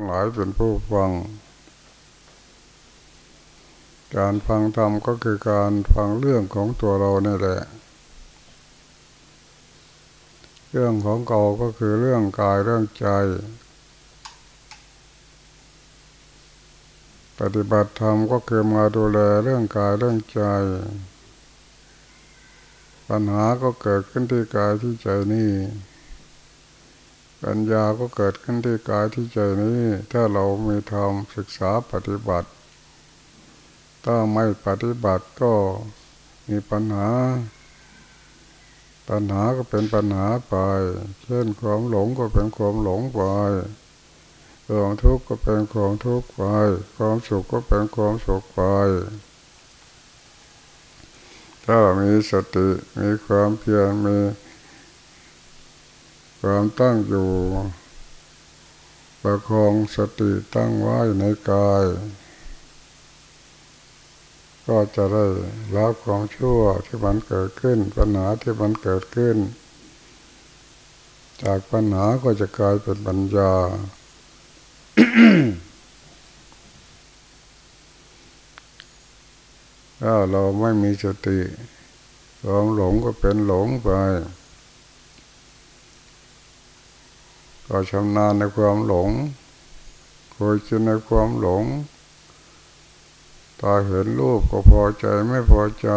ทั้งหลายเป็นผู้ฟัง การฟังธรรมก็คือการฟังเรื่องของตัวเราเนี่ยแหละ เรื่องของเก่าก็คือเรื่องกายเรื่องใจ ปฏิบัติธรรมก็คือมาดูแลเรื่องกายเรื่องใจ ปัญหาก็เกิดขึ้นที่กายที่ใจนี่ ปัญญาก็เกิดขึ้นที่กายที่ใจนี้ ถ้าเรามีธรรมศึกษาปฏิบัติ ถ้าไม่ปฏิบัติก็มีปัญหา ปัญหาก็เป็นปัญหาไป เช่นความหลงก็เป็นความหลงไปความทุกข์ก็เป็นความทุกข์ไป ความสุขก็เป็นความสุขไปถ้ามีสติมีความเพียรมี ความตั้งอยู่ ประคองสติตั้งไว้ในกาย ก็จะได้รับความชั่วที่มันเกิดขึ้น ปัญหาที่มันเกิดขึ้น จากปัญหาก็จะกลายเป็นปัญญาถ้าเราไม่มีสติความหลงก็เป็นหลงไป ก็ชำนาญในความหลงเคยชินในความหลง ตาเห็นรูปก็พอใจไม่พอใจ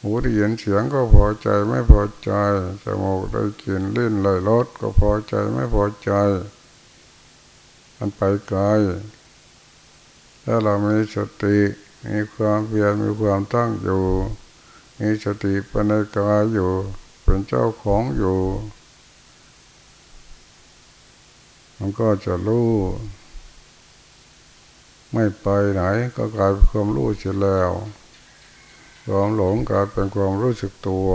หูได้ยินเสียงก็พอใจไม่พอใจ จมูกได้กลิ่นลิ้นเลยรสก็พอใจไม่พอใจ มันไปไกลถ้าเรามีสติมีความเพียรมีความตั้งอยู่ มีสติปัญญาอยู่ เป็นเจ้าของอยู่ มันก็จะรู้ ไม่ไปไหนก็กลายเป็นความรู้เสียแล้วความหลงกลายเป็นความรู้สึกตัว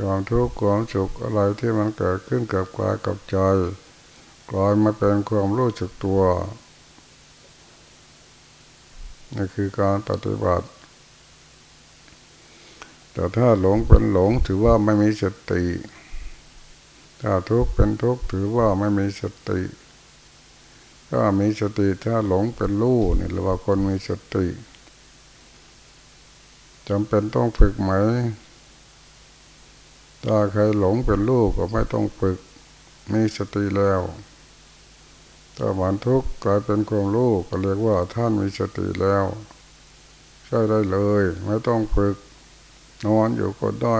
ความทุกข์ความสุขอะไรที่มันเกิดขึ้นกับกายกับใจกลายมาเป็นความรู้สึกตัวนี่คือการปฏิบัติ แต่ถ้าหลงเป็นหลงถือว่าไม่มีสติ ถ้าทุกข์เป็นทุกข์ถือว่าไม่มีสติถ้ามีสติถ้าหลงเป็นรู้นี่เรียกว่าคนมีสติจำเป็นต้องฝึกไหม ถ้าใครหลงเป็นลูกก็ไม่ต้องฝึก มีสติแล้ว ถ้ามันทุกข์กลายเป็นความรู้ก็เรียกว่าท่านมีสติแล้ว ใช่ได้เลย ไม่ต้องฝึก นอนอยู่ก็ได้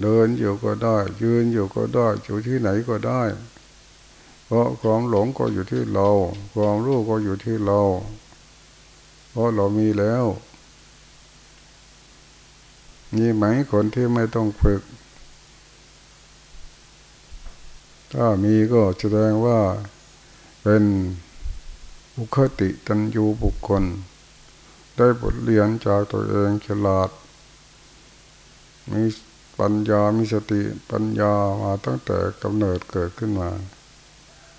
เดินอยู่ก็ได้ ยืนอยู่ก็ได้อยู่ที่ไหนก็ได้ เพราะความหลงก็อยู่ที่เรา ความรู้ก็อยู่ที่เรา เพราะเรามีแล้วมีไหมคนที่ไม่ต้องฝึก ถ้ามีก็แสดงว่าเป็นบุคติตันยูบุคคล ได้บทเรียนจากตัวเองฉลาดมี ปัญญามีสติปัญญามาตั้งแต่กำเนิดเกิดขึ้นมา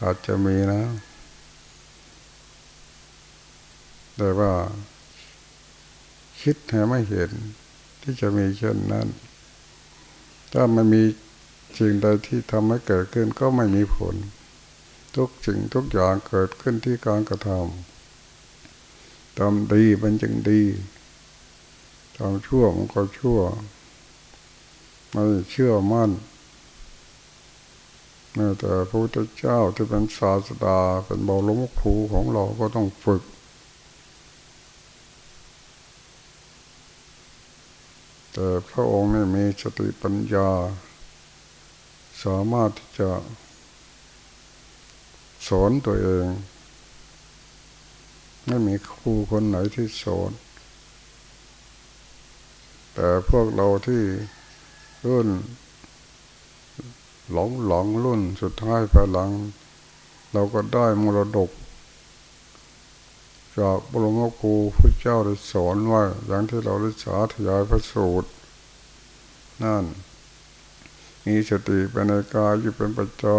อาจจะมีนะ แต่ว่า คิดให้ไม่เห็น ที่จะมีเช่นนั้น ถ้ามันมีสิ่งใดที่ทำให้เกิดขึ้นก็ไม่มีผล ทุกสิ่งทุกอย่างเกิดขึ้นที่การกระทำทำดีมันจึงดีทำชั่วมันก็ชั่ว ไม่เชื่อมั่นแม้แต่พระพุทธเจ้าที่เป็นศาสดาเป็นบรมครูของเราก็ต้องฝึก แต่พระองค์ไม่มีสติปัญญา สามารถที่จะสอนตัวเอง ไม่มีครูคนไหนที่สอน แต่พวกเราที่ รุ่น หลงหลงรุ่นสุดท้ายภายหลัง เราก็ได้มรดก จากบรมครูพระเจ้าได้สอนว่าอย่างที่เราได้สาธยายพระสูตร นั่น มีสติเป็นในกายอยู่เป็นประจำ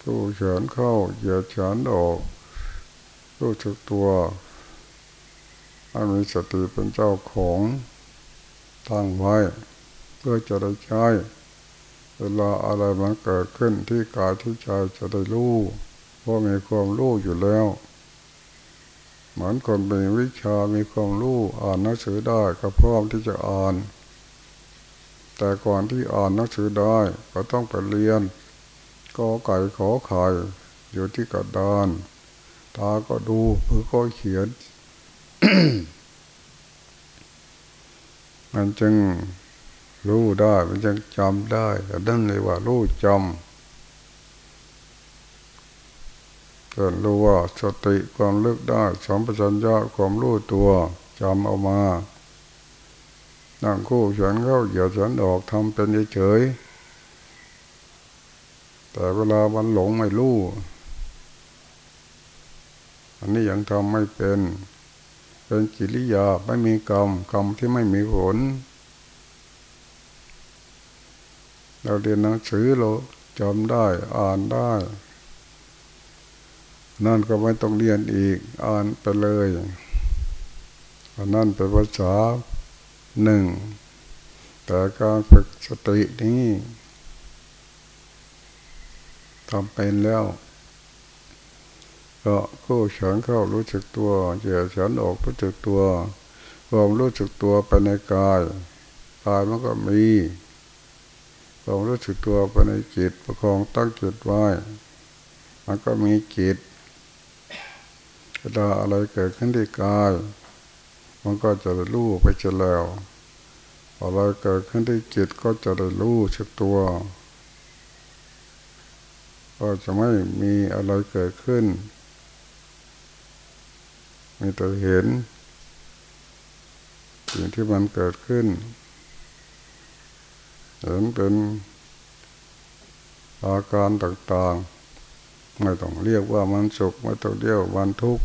ผู้เฉินเข้าเหยียดเฉินออกรู้จักตัวมีสติเป็นเจ้าของ ตั้งไว้ เพื่อจะได้ใช้ เวลาอะไรมันเกิดขึ้นที่กายที่ใจจะได้รู้เพราะมีความรู้อยู่แล้ว เหมือนคนเป็นวิชามีความรู้อ่านหนังสือได้ก็พร้อมที่จะอ่าน แต่ก่อนที่อ่านหนังสือได้ก็ต้องไปเรียนก็ไก่ขอไข่อยู่ที่กระดาน ตาก็ดูมือก็เขียน มันจึงรู้ได้ มันจึงจำได้แต่นั่นเลยว่ารู้จำก็รู้ว่าสติความลึกได้สมปชัญญะความรู้ตัวจำเอามานั่งคู่เฉนเข้าเหยียดเฉนออกทำเป็นเฉยแต่เวลามันหลงไม่รู้ อันนี้ยังทำไม่เป็น เป็นกิริยาไม่มีกรรมกรรมที่ไม่มีผล เราเรียนหนังสือเราจำได้อ่านได้ นั่นก็ไม่ต้องเรียนอีกอ่านไปเลยอันนั่นเป็นภาษาหนึ่ง แต่การฝึกสตินี้ทำเป็นแล้ว ก็กู้เฉินเข้ารู้สึกตัวเหยียดฉินออกรู้สึกตัวความรู้สึกตัวไปในกายกายมันก็มีความรู้สึกตัวไปในจิตประคองตั้งจิตไว้ มันก็มีจิตเวลาอะไรเกิดขึ้นที่กาย มันก็จะได้รู้ไปเฉแล้ว อะไรเกิดขึ้นที่จิตก็จะได้รู้สึกตัว ก็จะไม่มีอะไรเกิดขึ้น มีแต่เห็นสิ่งที่มันเกิดขึ้น เห็นเป็นอาการต่างๆ ไม่ต้องเรียกว่ามันสุข ไม่ต้องเรียกว่ามันทุกข์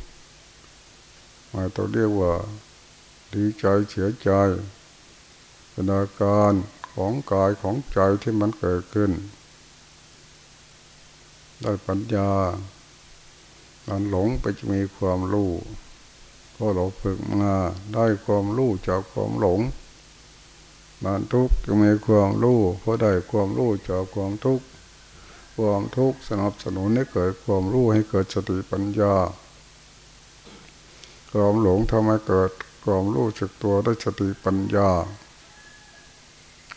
ไม่ต้องเรียกว่าดีใจเสียใจเป็นอาการของกายของใจที่มันเกิดขึ้น ได้ปัญญาการหลงไปจะมีความรู้ พอเราฝึกมาได้ความรู้จากความหลงมันทุกข์จะมีความรู้เพราะได้ความรู้จากความทุกข์ความทุกข์สนับสนุนให้เกิดความรู้ให้เกิดสติปัญญา ความหลงทำให้เกิดความรู้จักตัวได้สติปัญญา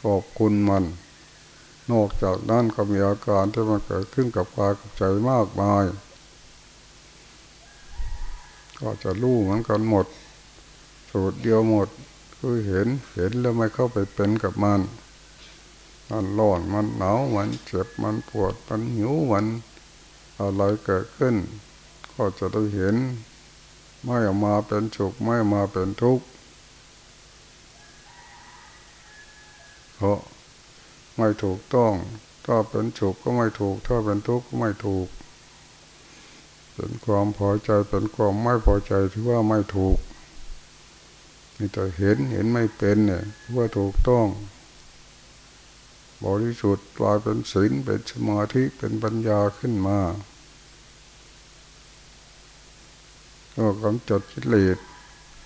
ขอบคุณมัน นอกจากนั้นก็มีอาการที่มันเกิดขึ้นกับกายกับใจมากมาย ก็จะรู้เหมือนกันหมด สูตรเดียวหมด คือเห็นเห็นแล้วไม่เข้าไปเป็นกับมัน มันร้อนมันหนาวมันเจ็บมันปวดมันหิวมันอะไรเกิดขึ้น ก็จะได้เห็น ไม่ออกมาเป็นสุขไม่มาเป็นทุกข์เพราะไม่ถูกต้อง ถ้าเป็นสุขก็ไม่ถูก ถ้าเป็นทุกข์ก็ไม่ถูก เป็นความพอใจเป็นความไม่พอใจที่ว่าไม่ถูกมีแต่เห็นเห็นไม่เป็นเนี่ยว่าถูกต้องบริสุทธิ์กลายเป็นศีลเป็นสมาธิเป็นปัญญาขึ้นมาก็กำจัดกิเลส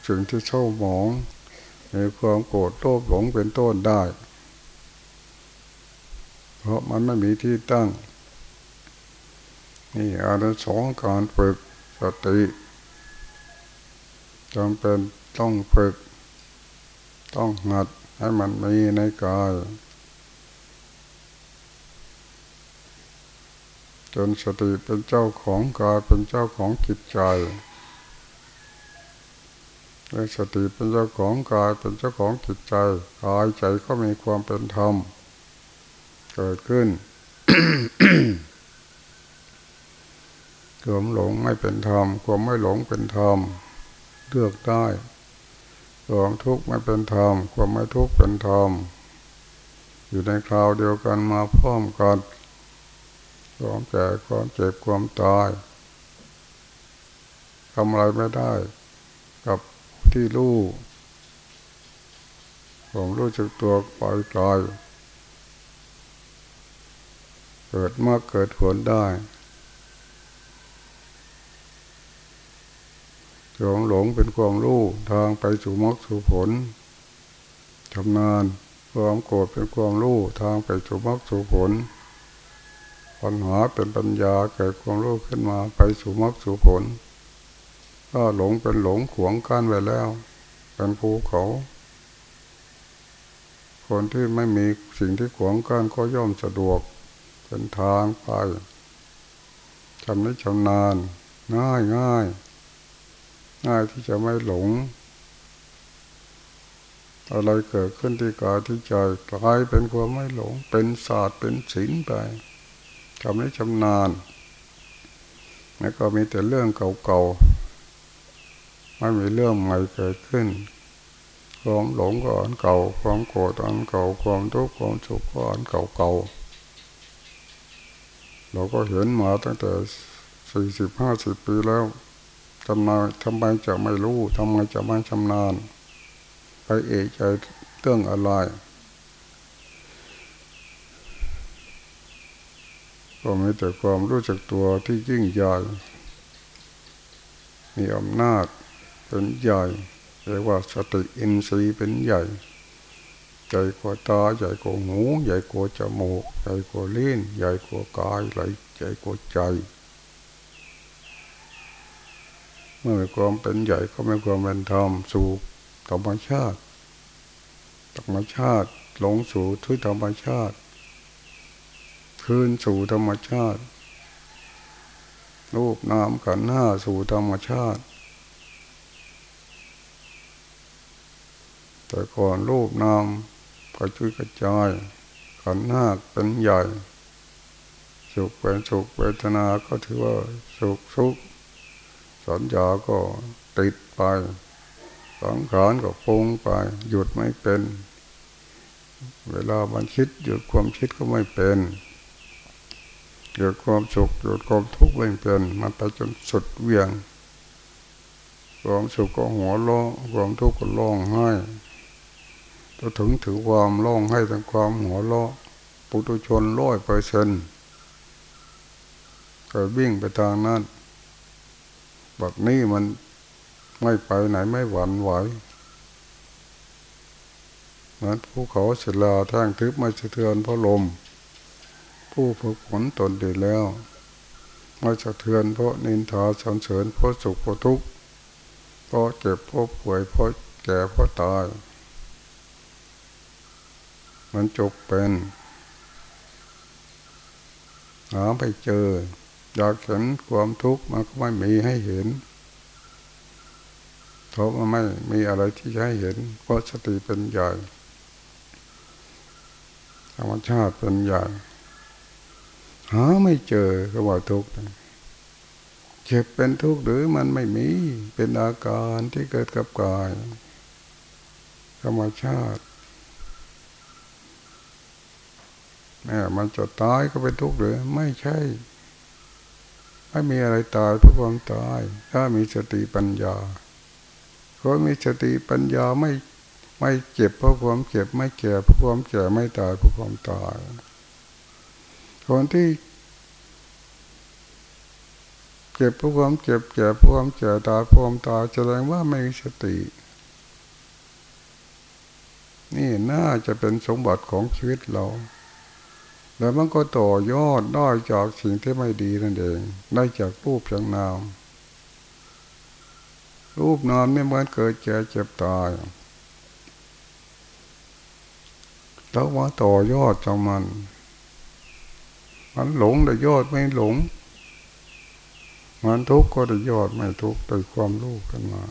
สิ่งที่เช่าหมองในความโกรธโลภหลงเป็นต้นได้ เพราะมันไม่มีที่ตั้ง นี่อานิสงส์การฝึกสติจำเป็นต้องฝึก ต้องหัดให้มันมีในกาย จนสติเป็นเจ้าของกายเป็นเจ้าของจิตใจและสติเป็นเจ้าของกายเป็นเจ้าของจิตใจกายใจก็มีความเป็นธรรมเกิดขึ้น ความหลงไม่เป็นธรรมความไม่หลงเป็นธรรมเลือกได้ความทุกข์ไม่เป็นธรรมความไม่ทุกข์เป็นธรรมอยู่ในคราวเดียวกันมาพร้อมกันความแก่ความเจ็บความตายทำอะไรไม่ได้ กับที่รู้ผมรู้จักตัวปล่อยกลายเกิดมาเกิดผลได้ หลงหลงเป็นความรู้ทางไปสู่มรรคสู่ผลทำนานความโกรธเป็นความรู้ทางไปสู่มรรคสู่ผล ปัญหาเป็นปัญญาเกิดความรู้ขึ้นมาไปสู่มรรคสู่ผล ถ้าหลงเป็นหลงขวงกั้นไว้แล้ว เป็นภูเขา คนที่ไม่มีสิ่งที่ขวงกั้นก็ย่อมสะดวกเป็นทางไปทำได้ชำนาญง่ายง่าย ง่ายที่จะไม่หลง อะไรเกิดขึ้นที่กายที่ใจกลายเป็นความไม่หลง เป็นศาสตร์เป็นศิลป์ไปทำได้ชำนาญ แล้วก็มีแต่เรื่องเก่าๆไม่มีเรื่องใหม่เกิดขึ้นความหลงก็อันเก่า ความโกรธอันเก่า ความทุกข์ความสุขก็อันเก่าๆเราก็เห็นมาตั้งแต่สี่สิบห้าสิบปีแล้ว ทำไมทำไมจะไม่รู้ทำไมจะไม่ชำนาญไปเอกใจเรื่องอะไรก็มีแต่ความรู้จักตัวที่ยิ่งใหญ่มีอำนาจเป็นใหญ่เรียกว่าสติอินทรีย์เป็นใหญ่ใหญ่กว่าตาใหญ่กว่าหูใหญ่กว่าจมูกใหญ่กว่าลิ้นใหญ่กว่ากายใหญ่กว่าใจ มื่อมีความเป็นใหญ่ก็มีความเป็นธรรมสู่ธรรมชาติธรรมชาติหลงสู่ทุยธรรมชาติคืนสู่ธรรมชาติ รูปนามขันห้าสู่ธรรมชาติ แต่ก่อนรูปนามก็ช่วยกระจายขันห้าเป็นใหญ่ สุขเป็นสุขเวทนาก็ถือว่าสุขสุข สัญญาก็ติดไปสังขารก็ปุงไป หยุดไม่เป็น เวลามันคิดหยุดความคิดก็ไม่เป็นหยุดความสุขหยุดความทุกข์ไม่เป็นมันไปจนสุดเวียงความสุขก็หัวล้อความทุกข์ก็ร้องไห้ถ้าถึงถือความร้องให้ถึงความหัวล้อปุถุชนร้อยเปอร์เซ็นต์ก็วิ่งไปทางนั้น บบนี้มันไม่ไปไหนไม่หวั่นไหวเหมือนภูเขาศิลาท่งทึบไม่สะเทือนเพราะลม ผู้ฝึกฝนตนดีแล้ว ไม่สะเทือนเพราะนินทาสันเสริญเพราะสุขเพราะทุกข์เพราะเจ็บเพราะป่วยเพราะแก่เพราะตาย มันจบเป็นหาไปเจอ อยากเห็นความทุกข์มันก็ไม่มีให้เห็นเพราะมันไม่มีอะไรที่จะให้เห็น เพราะสติเป็นใหญ่ธรรมชาติเป็นใหญ่หาไม่เจอก็ว่าทุกข์เจ็บเป็นทุกข์หรือมันไม่มีเป็นอาการที่เกิดกับกายธรรมชาติแม่มันจะตายก็เป็นทุกข์หรือไม่ใช่ ไม่มีอะไรตายเพราะความตาย ถ้ามีสติปัญญาคนมีสติปัญญาไม่ไม่เจ็บเพราะความเจ็บไม่แก่เพราะความแก่ไม่ตายเพราะความตาย คนที่เจ็บเพราะความเจ็บแก่เพราะความแก่ตายเพราะความตายแสดงว่าไม่มีสติ นี่น่าจะเป็นสมบัติของชีวิตเรา แล้วมันก็ต่อยอดได้จากสิ่งที่ไม่ดีนั่นเอง ได้จากรูปจากนาม รูปนามนี่มันเกิดแก่เจ็บตายแล้วว่าต่อยอดจากมัน มันหลงได้ยอดไม่หลง มันทุกข์ก็ได้ยอดไม่ทุกข์ได้ความรู้ขึ้นมา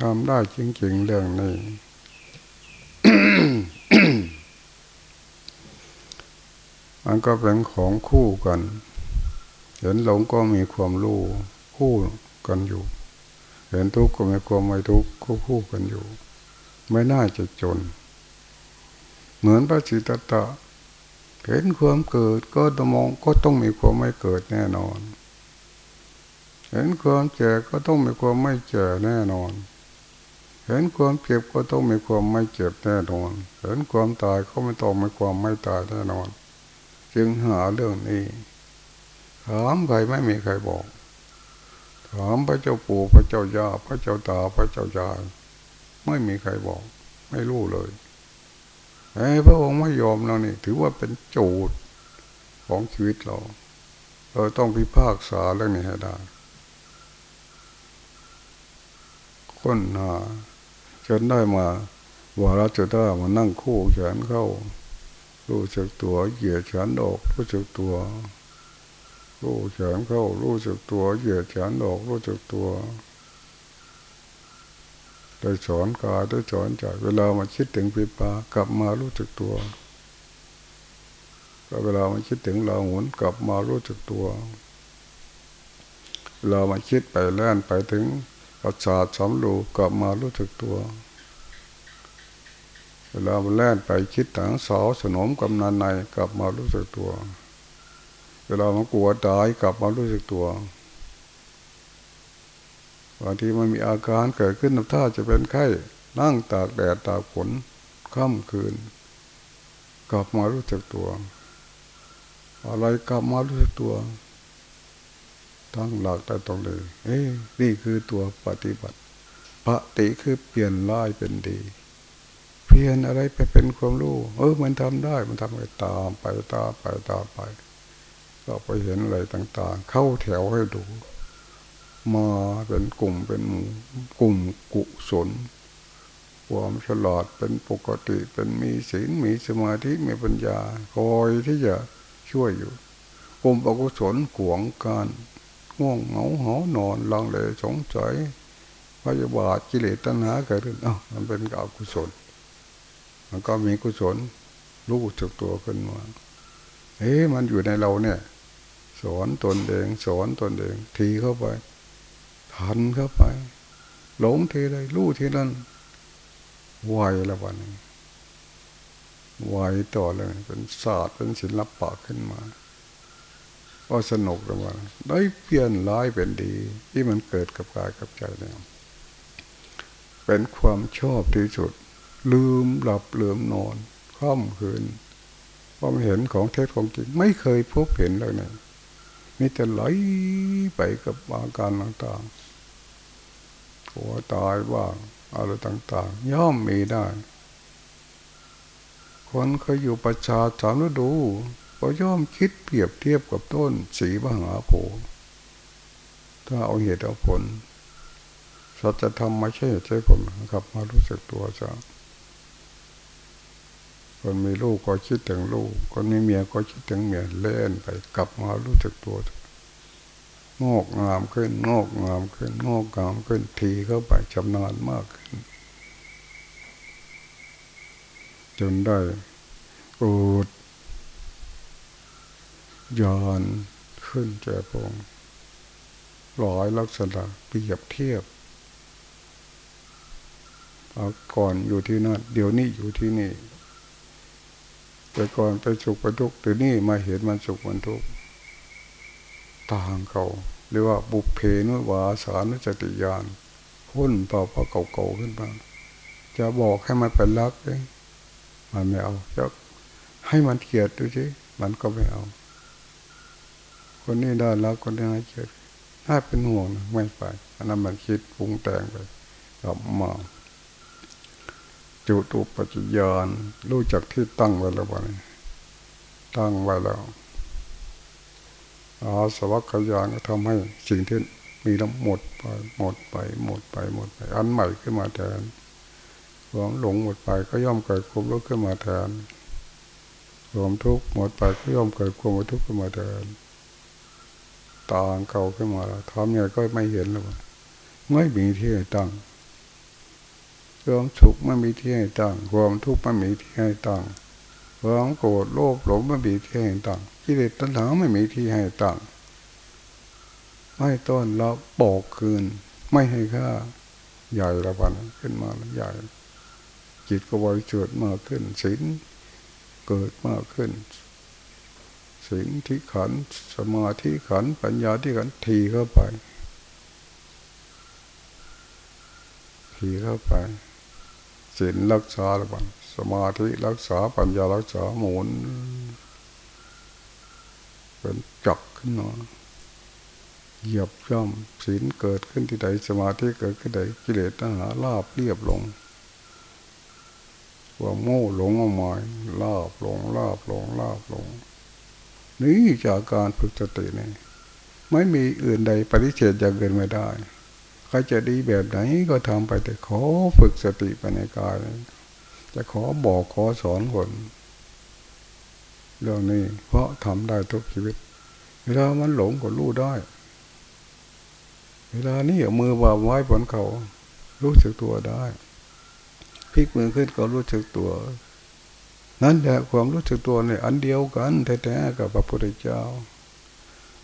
ทำได้จริงๆเรื่องนี้ มันก็เป็นของคู่กัน เห็นหลงก็มีความรู้คู่กันอยู่ เห็นทุกข์ก็มีความไม่ทุกข์คู่คู่กันอยู่ ไม่น่าจะจน เหมือนพระสิตตะ เห็นความเกิดก็ต้องมองก็ต้องมีความไม่เกิดแน่นอน เห็นความแก่ก็ต้องมีความไม่แก่แน่นอนเห็นความเจ็บก็ต้องมีความไม่เจ็บแน่นอน เห็นความตายก็ไม่ต้องมีความไม่ตายแน่นอน จึงหาเรื่องนี้ ถามใครไม่มีใครบอก ถามพระเจ้าปู่พระเจ้าย่าพระเจ้าตาพระเจ้ายายไม่มีใครบอก ไม่รู้เลยไอ้พระองค์ไม่ยอมเรานี่ ถือว่าเป็นโจทย์ของชีวิตเรา เราต้องพิพากษาเรื่องนี้ให้ได้ค้นหาจนได้มาวาราจะได้มานั่งคู่แขนเข้า รู้จักตัวเหยียดแขนออกรู้จักตัวรู้แขนเข้ารู้จักตัวเหยียดแขนออกรู้จักตัว ได้สอนกายได้สอนใจเวลามาคิดถึงปีปากลับมารู้จักตัวเวลามาคิดถึงเราหุนกลับมารู้จักตัวเวลามาคิดไปแล่นไปถึงประสาทสำรูกลับมารู้จักตัว เวลามันแล่นไปคิดถึงสาวสนมกำนันในกลับมารู้จักตัว เวลามันกลัวตายกลับมารู้จักตัวบางทีมันมีอาการเกิดขึ้นถ้าจะเป็นไข้นั่งตากแดดตากฝนค่ำคืน กลับมารู้จักตัว อะไรกลับมารู้จักตัวตั้งหลักแต่ตรงเลยเอ้นี่คือตัวปฏิบัติปฏิคือเปลี่ยนร้ายเป็นดี พียนอะไรไปเป็นความรู้เออมันทำได้มันทำไปตามไปตามไปตามไป ก็ไปเห็นอะไรต่าง ๆ เข้าแถวให้ดู มาเป็นกลุ่มเป็นหมู่กลุ่มกุศลความฉลาดเป็นปกติเป็นมีศีลมีสมาธิมีปัญญาคอยที่จะช่วยอยู่กลุ่มอกุศลขวงการง่วงเหงาหอนอนลังเลสงสัยพยาบาทกิเลสตัณหาเกิดขึ้นอ้ามันเป็นอกุศล มันก็มีกุศลรู้จักตัวขึ้นมาเอ๊ะมันอยู่ในเราเนี่ย สอนตนเองสอนตนเองทีเข้าไป ทันเข้าไป หลงทีใดรู้ทีนั้นไหวละวันไหวต่อเลย เป็นศาสตร์เป็นศิลปะขึ้นมาก็สนุกละวันได้เปลี่ยนร้ายเป็นดี ที่มันเกิดกับกายกับใจเนี่ยเป็นความชอบที่สุด ลืมหลับลืมนอนค่ำคืนความเห็นของเทศของจริง ไม่เคยพบเห็นเลยนี่ยมีแต่ไหลไปกับอาการต่างๆกลัวตายบ้างอะไรต่าง ๆ ย่อมมีได้ คนเคยอยู่ประชาสามฤดู ก็ย่อมคิดเปรียบเทียบกับต้นสีมหาโพธิ์ถ้าเอาเหตุเอาผลสัจธรรมไม่ใช่ใช่ผลครับมารู้สึกตัวจ้ะ คนมีลูกก็คิดถึงลูก คนมีเมียก็คิดถึงเมียเล่นไปกลับมารู้สึกตัวงอกงามขึ้นงอกงามขึ้นงอกงามขึ้นทีเข้าไปชำนาญมากขึ้น จนได้อูดยานขึ้นแจ่พงหลายลักษณะเปรียบเทียบก่อนอยู่ที่นั่นเดี๋ยวนี้อยู่ที่นี่ แต่ก่อนไปสุขไปทุกข์เดี๋ยวนี้มาเห็นมันสุขมันทุกข์ต่างเขาเรียกว่าบุพเพนุวาสานุจติยานพ้นต่อพอเก่าๆขึ้นมาจะบอกให้มันเป็นรักเลยมันไม่เอาจะให้มันเกลียดดูสิมันก็ไม่เอา คนนี้ได้รักคนนี้เกลียดถ้าเป็นห่วงไม่ไปอันนั้นมันคิดปรุงแต่งไปกลับมา จุตุปจจยานรู้จักที่ตั้งไว้แล้ววันตั้งไว้แล้วอาสวัคยานก็ทำให้สิ่งที่มีแล้วหมดไปหมดไป หมดไปหมดไป อันใหม่ขึ้นมาแทนความหลงหมดไปก็ย่อมเกิดความรู้ขึ้นมาแทนความทุกข์หมดไปก็ย่อมเกิดความทุกข์ขึ้นมาแทนต่างเก่าขึ้นมาทำยังไงก็ไม่เห็นแล้วไม่มีที่ตั้ง ความสุขไม่มีที่ให้ตั้งความทุกข์ไม่มีที่ให้ตั้งความโกรธโลภหลงไม่มีที่ให้ตั้งกิเลสตัณหาไม่มีที่ให้ตั้งไม่ต้อนรับบอกคืน ไม่ให้ค่าใหญ่ละวันขึ้นมาใหญ่ จิตก็บริสุทธิ์มากขึ้นศีลเกิดมากขึ้นศีลที่ขันสมาธิขันปัญญาที่ขันทีเข้าไป ทีเข้าไป ศีลรักษาละวันสมาธิรักษาปัญญารักษาหมุนเป็นจักขึ้นมาเหยียบย่ำศีลเกิดขึ้นที่ใดสมาธิเกิดขึ้นใดกิเลสตัณหาลาบเรียบลงคความโง่หลงออกมาลาบหลงลาบหลงลาบหลง นี่จากการฝึกสตินี่ไม่มีอื่นใดปฏิเสธอย่างเกินไม่ได้ ครจะดีแบบไหนก็ทำไปแต่ขอฝึกสติไปในกายจะขอบอกขอสอนคนเรื่องนี้ เพราะทำได้ทุกชีวิต เวลามันหลงก็รู้ได้ เวลานี้เอามือวางไว้บนเขา รู้สึกตัวได้พลิกมือขึ้นก็รู้สึกตัว นั่นแหละความรู้สึกตัวเนี่ยอันเดียวกันแท้ๆกับพระพุทธเจ้า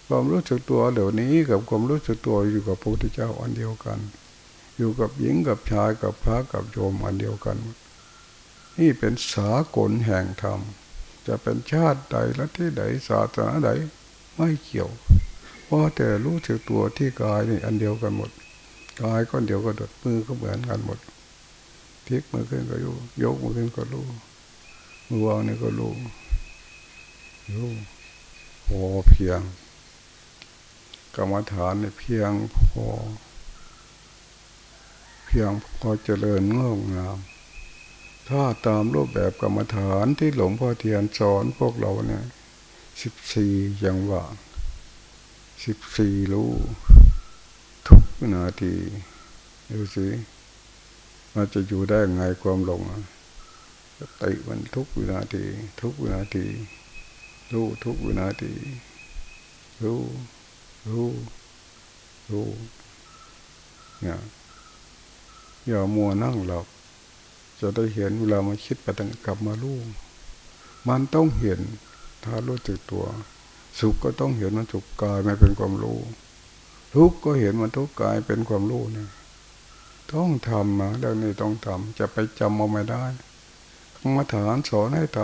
ความรู้สึกตัวเดี๋ยวนี้กับความรู้สึกตัวอยู่กับพระพุทธเจ้าอันเดียวกัน อยู่กับหญิงกับชายกับพระกับโยมอันเดียวกัน นี่เป็นสากลแห่งธรรม จะเป็นชาติใดและที่ใดศาสนาใดไม่เกี่ยวเพราะแต่รู้สึกตัวที่กายนี่อันเดียวกันหมดกายก็เดียวกันหมดมือก็เหมือนกันหมดพลิกมือขึ้นก็รู้ยกมือขึ้นก็รู้มือวางนี่ก็รู้รู้พอเพียง กรรมฐานเนี่ยเพียงพอ เพียงพอเจริญงอกงาม ถ้าตามรูปแบบกรรมฐานที่หลวงพ่อเทียนสอนพวกเราเนี่ยสิบสี่ย่างว่าสิบสี่รู้ทุกนาทีดูสิมันจะอยู่ได้ไงความหลงติมันทุกวินาที ทุกวินาทีรู้ทุกวินาทีรู้ รู้รู้เนี่ยอย่ามัวนั่งหลับจะได้เห็นเวลามาคิดไปตั้งกลับมารู้มันต้องเห็น ถ้ารู้จักตัว สุขก็ต้องเห็นมันสุขกายไม่เป็นความรู้ทุกข์ก็เห็นมันทุกข์กายเป็นความรู้นี่ยต้องทำนะเรื่องนี้ต้องทำจะไปจำเอาไม่ได้กรรมฐานสอนให้ท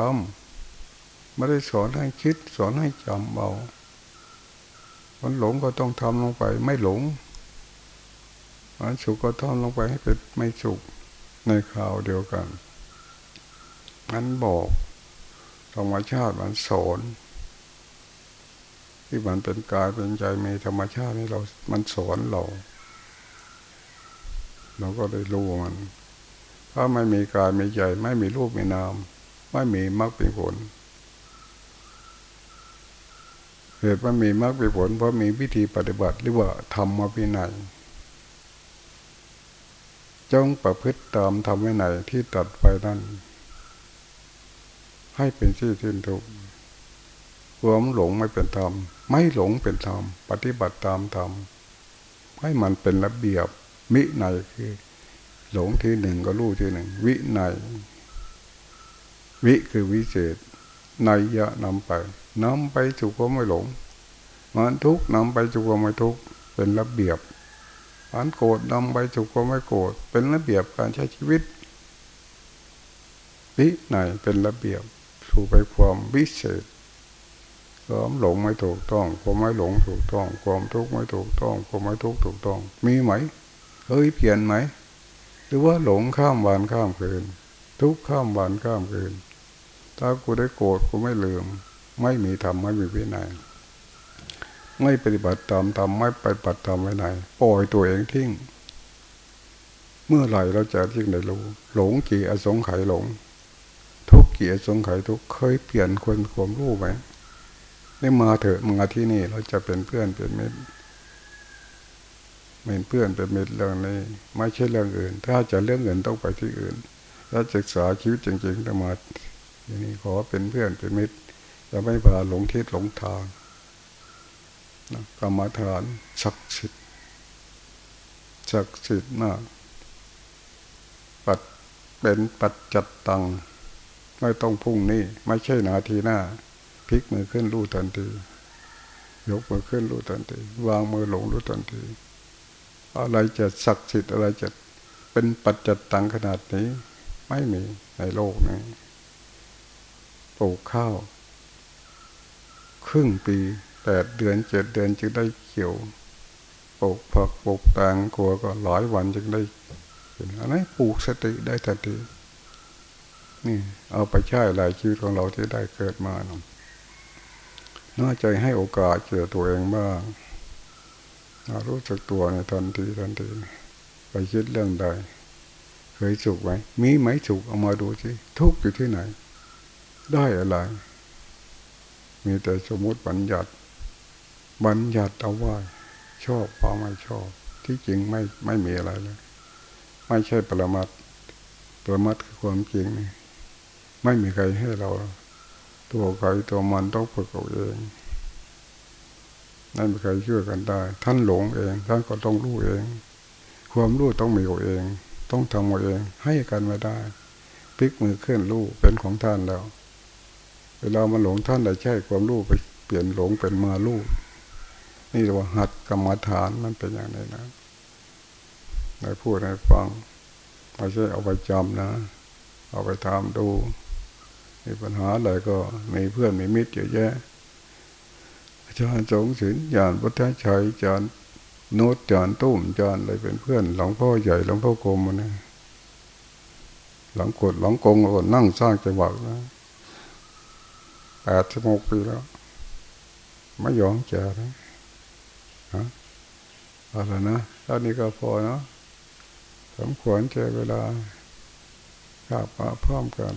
ำไม่ได้สอนให้คิด สอนให้จำเอา มันหลงก็ต้องทำลงไป ไม่หลงมันสุขก็ทำลงไปให้เป็นไม่สุขในข่าวเดียวกันมันบอกธรรมชาติมันสอนที่มันเป็นกายเป็นใจมีธรรมชาตินี่เรา มันสอนเรา เราก็ได้รู้มัน ถ้าไม่มีกายมีใจ ไม่มีรูปมีนาม ไม่มีมรรคเป็นผล เหตุว่ามีมรรคเป็นผล เพราะมีวิธีปฏิบัติหรือว่าธรรมวินัยจงประพฤติตามธรรมวินัยที่ตัดไปนั้นให้เป็นที่ทิ้นทุกข์ความหลงไม่เป็นธรรม ไม่หลงเป็นธรรม ปฏิบัติตามธรรม ให้มันเป็นระเบียบมิในคือ หลงที่หนึ่งก็รู้ที่หนึ่ง วิในวิคือวิเศษในยะนำไป นำไปสู่ความไม่หลง มันทุกนำไปสู่ความไม่ทุกเป็นระเบียบมันโกรธนำไปสู่ความไม่โกรธเป็นระเบียบการใช้ชีวิตวิในเป็นระเบียบสู่ไปความวิเศษความหลงไม่ถูกต้อง ความไม่หลงถูกต้อง ความทุกข์ไม่ถูกต้อง ความไม่ทุกข์ถูกต้อง มีไหมเคยเปลี่ยนไหม หรือว่าหลงข้ามวันข้ามคืน ทุกข้ามวันข้ามคืน ถ้ากูได้โกรธกูไม่ลืม ไม่มีธรรมไม่มีวินัยไม่ปฏิบัติตามธรรมไม่ปฏิบัติตามวินัยปล่อยตัวเองทิ้งเมื่อไหร่เราจะยิ่งได้รู้ หลงกี่อสงไขยหลง ทุกกี่อสงไขยทุกเคยเปลี่ยนคนความรู้ไหมได้มาเถอะมาที่นี่เราจะเป็นเพื่อนเป็นมิตรเป็นเพื่อนเป็นมิตรเรื่องนี้ ไม่ใช่เรื่องอื่น ถ้าจะเรื่องอื่นต้องไปที่อื่น ถ้าศึกษาชีวิตจริงๆต้องมาอย่างนี้ขอเป็นเพื่อนเป็นมิตร จะไม่พาหลงทิศหลงทางกรรมฐานศักดิ์สิทธิ์ศักดิ์สิทธิ์มากปัดเป็นปัจจัดตัง ไม่ต้องพุ่งนี่ไม่ใช่นาทีหน้าพลิกมือขึ้นรู้ทันทียกมือขึ้นรู้ทันทีวางมือลงรู้ทันที อะไรจะศักดิ์สิทธิ์อะไรจะเป็นปัจจัดตังขนาดนี้ ไม่มีในโลกนี้ปลูกข้าว ครึ่งปีแปดเดือนเจ็ดเดือนจึงได้เขียวปลูกผักปลูกแตงกัวก็หลายวันจึงได้อันนี้ปลูกสติได้ทันทีนี่ เอาไปใช้หลายชีวิตของเราที่ได้เกิดมาเนาะน่าใจให้โอกาสเจอตัวเองบ้างรู้จักตัวในทันทีทันทีไปคิดเรื่องใดเคยสุขไหมมีไหมสุขเอามาดูสิทุกข์อยู่ที่ไหน ได้อะไร มีแต่สมมติบัญญัติ บัญญัติเอาว่าชอบพอไม่ชอบ ที่จริงไม่ไม่มีอะไรเลย ไม่ใช่ปรมัตปรมัตคือความจริงนี่ไม่มีใครให้เรา ตัวใครตัวมันต้องฝึกเอาเองไม่มีใครช่วยกันได้ ท่านหลงเอง ท่านก็ต้องรู้เอง ความรู้ต้องมีเอาเอง ต้องทำเอาเอง ให้กันไม่ได้พลิกมือเคลื่อนรู้เป็นของท่านแล้ว เวลามันหลงท่านได้ใช้ความรู้ไปเปลี่ยนหลงเป็นมารู้นี่เรียกว่าหัดกรรมฐานมันเป็นอย่างนี้นะได้พูดให้ฟังไม่ใช่เอาไปจำนะ เอาไปทำดู มีปัญหาอะไรก็มีเพื่อนมีมิตรเยอะแยะอาจารย์สงศิลยานพุทธชัยอาจารย์โนดอาจารย์ตุ้มอาจารย์อะไรเป็นเพื่อนหลวงพ่อใหญ่หลวงพ่อกรมนะหลังกดหลังกงก็นั่งสร้างจังหวะนะ แปดสิบหกปีแล้ว ไม่ยอมแก่นะฮะอะไรนะตอนนี้ก็พอเนาะสมควรเจอเวลา กลับมาพร้อมกัน